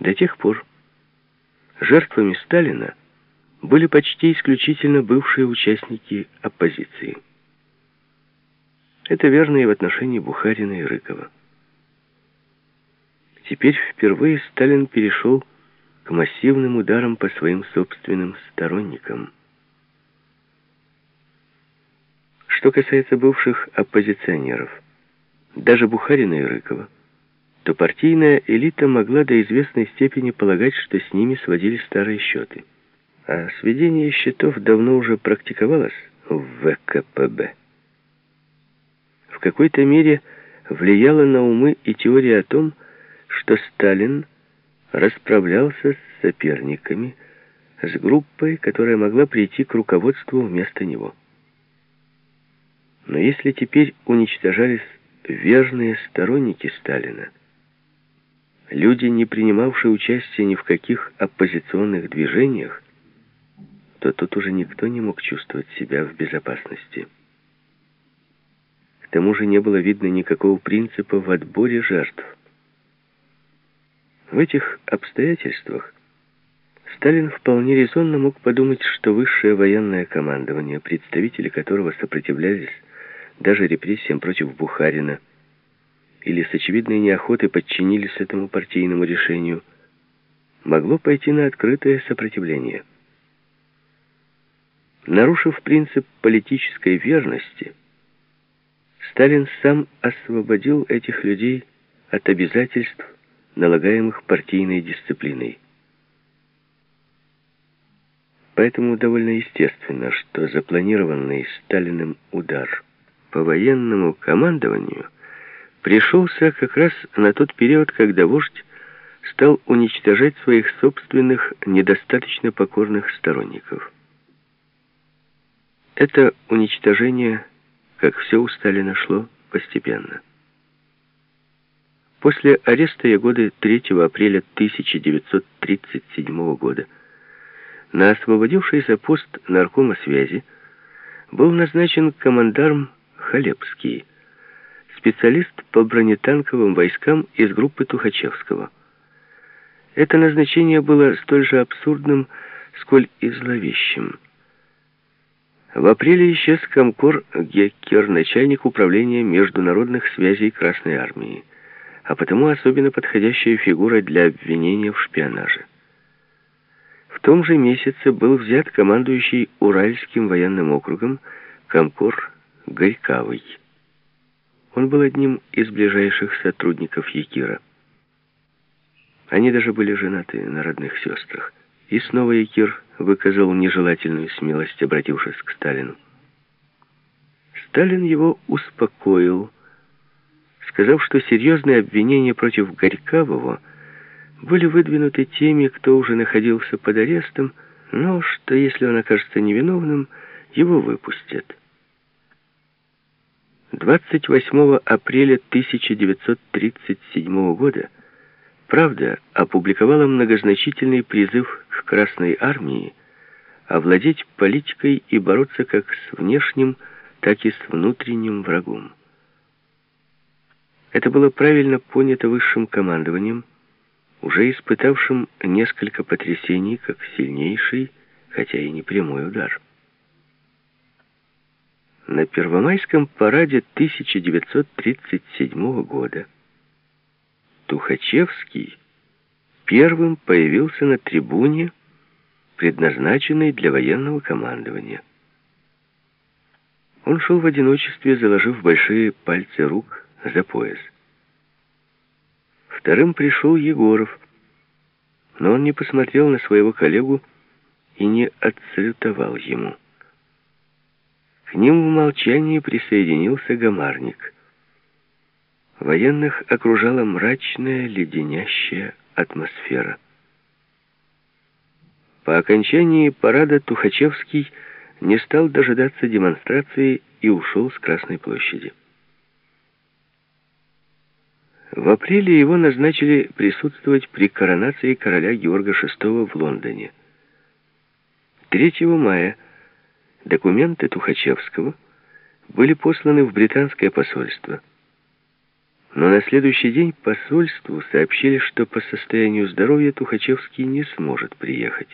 До тех пор жертвами Сталина были почти исключительно бывшие участники оппозиции. Это верно и в отношении Бухарина и Рыкова. Теперь впервые Сталин перешел к массивным ударам по своим собственным сторонникам. Что касается бывших оппозиционеров, даже Бухарина и Рыкова, то партийная элита могла до известной степени полагать, что с ними сводили старые счеты. А сведение счетов давно уже практиковалось в ВКПБ. В какой-то мере влияла на умы и теория о том, что Сталин расправлялся с соперниками, с группой, которая могла прийти к руководству вместо него. Но если теперь уничтожались верные сторонники Сталина, люди, не принимавшие участия ни в каких оппозиционных движениях, то тут уже никто не мог чувствовать себя в безопасности. К тому же не было видно никакого принципа в отборе жертв. В этих обстоятельствах Сталин вполне резонно мог подумать, что высшее военное командование, представители которого сопротивлялись даже репрессиям против Бухарина, или с очевидной неохотой подчинились этому партийному решению, могло пойти на открытое сопротивление. Нарушив принцип политической верности, Сталин сам освободил этих людей от обязательств, налагаемых партийной дисциплиной. Поэтому довольно естественно, что запланированный Сталиным удар по военному командованию пришелся как раз на тот период, когда вождь стал уничтожать своих собственных недостаточно покорных сторонников. Это уничтожение, как все у Сталина шло, постепенно. После ареста Ягоды 3 апреля 1937 года на освободившийся пост наркома связи был назначен командарм Халепский, специалист по бронетанковым войскам из группы Тухачевского. Это назначение было столь же абсурдным, сколь и зловещим. В апреле исчез комкор Геккер, начальник управления международных связей Красной Армии, а потому особенно подходящая фигура для обвинения в шпионаже. В том же месяце был взят командующий Уральским военным округом комкор Горькавый. Он был одним из ближайших сотрудников Якира. Они даже были женаты на родных сестрах. И снова Якир выказал нежелательную смелость, обратившись к Сталину. Сталин его успокоил, сказав, что серьезные обвинения против Горькавого были выдвинуты теми, кто уже находился под арестом, но что если он окажется невиновным, его выпустят. 28 апреля 1937 года «Правда» опубликовала многозначительный призыв к Красной Армии овладеть политикой и бороться как с внешним, так и с внутренним врагом. Это было правильно понято высшим командованием, уже испытавшим несколько потрясений, как сильнейший, хотя и не прямой удар. На Первомайском параде 1937 года Тухачевский первым появился на трибуне, предназначенной для военного командования. Он шел в одиночестве, заложив большие пальцы рук за пояс. Вторым пришел Егоров, но он не посмотрел на своего коллегу и не отсалютовал ему. Ним в молчании присоединился гамарник. Военных окружала мрачная, леденящая атмосфера. По окончании парада Тухачевский не стал дожидаться демонстрации и ушел с Красной площади. В апреле его назначили присутствовать при коронации короля Георга VI в Лондоне. 3 мая Документы Тухачевского были посланы в британское посольство. Но на следующий день посольству сообщили, что по состоянию здоровья Тухачевский не сможет приехать.